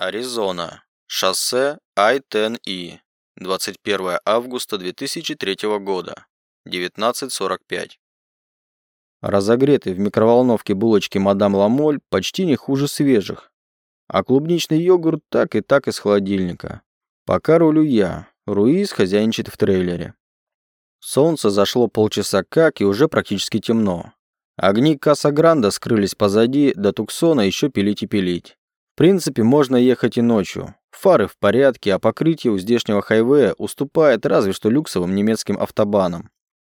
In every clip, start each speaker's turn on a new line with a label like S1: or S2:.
S1: Аризона. Шоссе I-10E. 21 августа 2003 года. 19.45. Разогретые в микроволновке булочки мадам Ламоль почти не хуже свежих. А клубничный йогурт так и так из холодильника. Пока рулю я, Руиз хозяйничает в трейлере. Солнце зашло полчаса как, и уже практически темно. Огни Каса Гранда скрылись позади, до Туксона еще пилить и пилить. Принципе, можно ехать и ночью. Фары в порядке, а покрытие у здешнего хайвея уступает разве что люксовым немецким автобанам.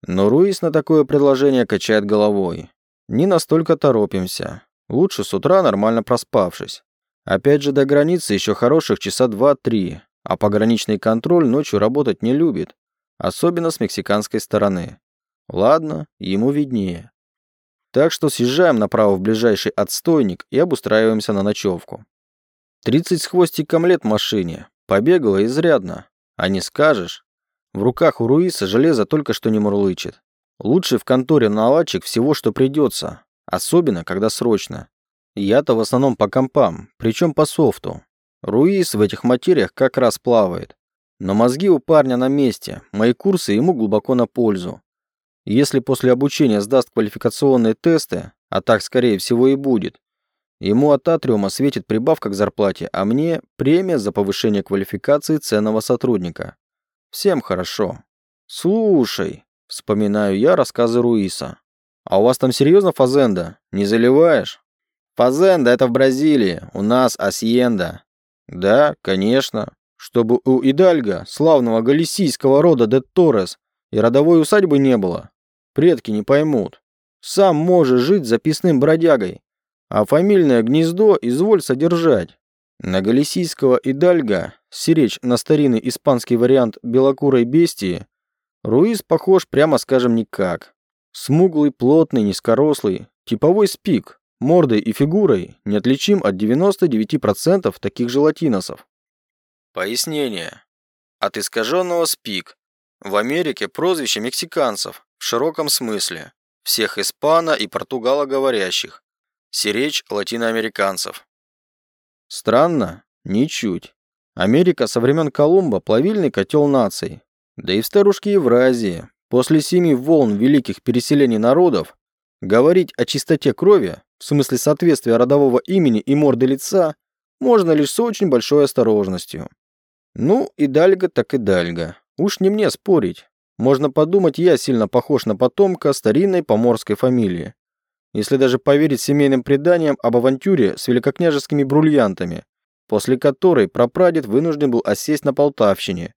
S1: Но Руис на такое предложение качает головой. Не настолько торопимся. Лучше с утра нормально проспавшись. Опять же, до границы еще хороших часа два-три, а пограничный контроль ночью работать не любит, особенно с мексиканской стороны. Ладно, ему виднее. Так что съезжаем направо в ближайший отстойник и обустраиваемся на ночевку. 30 с хвостиком лет машине. Побегала изрядно. А не скажешь. В руках у Руиса железо только что не мурлычет. Лучше в конторе наладчик всего, что придется. Особенно, когда срочно. Я-то в основном по компам, причем по софту. Руис в этих материях как раз плавает. Но мозги у парня на месте, мои курсы ему глубоко на пользу. Если после обучения сдаст квалификационные тесты, а так скорее всего и будет, ему от Атриума светит прибавка к зарплате, а мне премия за повышение квалификации ценного сотрудника. Всем хорошо. Слушай, вспоминаю я рассказы Руиса. А у вас там серьезно фазенда? Не заливаешь? Фазенда это в Бразилии, у нас асьенда. Да, конечно. Чтобы у Идальга, славного галисийского рода де Торрес, и родовой усадьбы не было. Предки не поймут. Сам можешь жить записным бродягой, а фамильное гнездо изволь содержать. На галисийского Идальга, сиречь на старинный испанский вариант белокурой бестии, Руис похож, прямо скажем, никак. Смуглый, плотный, низкорослый, типовой спик, мордой и фигурой неотличим от 99% таких желатиносов. Пояснение. От искаженного спик. В Америке прозвище мексиканцев, в широком смысле. Всех испано- и португалоговорящих. Сиречь латиноамериканцев. Странно? Ничуть. Америка со времен Колумба – плавильный котел наций. Да и в старушке Евразии, после семи волн великих переселений народов, говорить о чистоте крови, в смысле соответствия родового имени и морды лица, можно лишь с очень большой осторожностью. Ну, и Дальга так и Дальга. Уж не мне спорить. Можно подумать, я сильно похож на потомка старинной поморской фамилии. Если даже поверить семейным преданиям об авантюре с великокняжескими бриллиантами, после которой прапрадед вынужден был осесть на Полтавщине,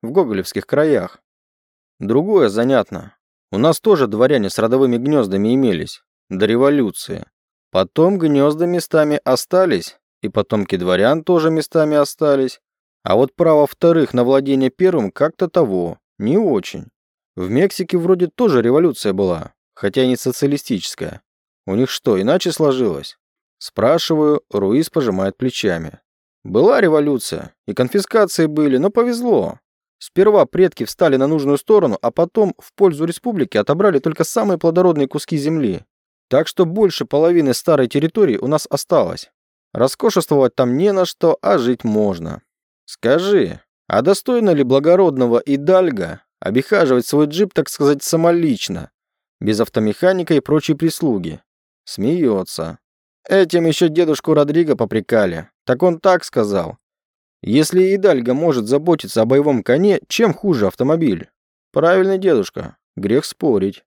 S1: в Гоголевских краях. Другое занятно. У нас тоже дворяне с родовыми гнездами имелись, до революции. Потом гнезда местами остались, и потомки дворян тоже местами остались. А вот право вторых на владение первым как-то того, не очень. В Мексике вроде тоже революция была, хотя и не социалистическая. У них что, иначе сложилось? Спрашиваю, Руис пожимает плечами. Была революция, и конфискации были, но повезло. Сперва предки встали на нужную сторону, а потом в пользу республики отобрали только самые плодородные куски земли. Так что больше половины старой территории у нас осталось. Роскошествовать там не на что, а жить можно. Скажи, а достойно ли благородного Идальга обихаживать свой джип, так сказать, самолично, без автомеханика и прочей прислуги? Смеется. Этим еще дедушку Родриго попрекали. Так он так сказал. Если Идальго может заботиться о боевом коне, чем хуже автомобиль? Правильный дедушка. Грех спорить.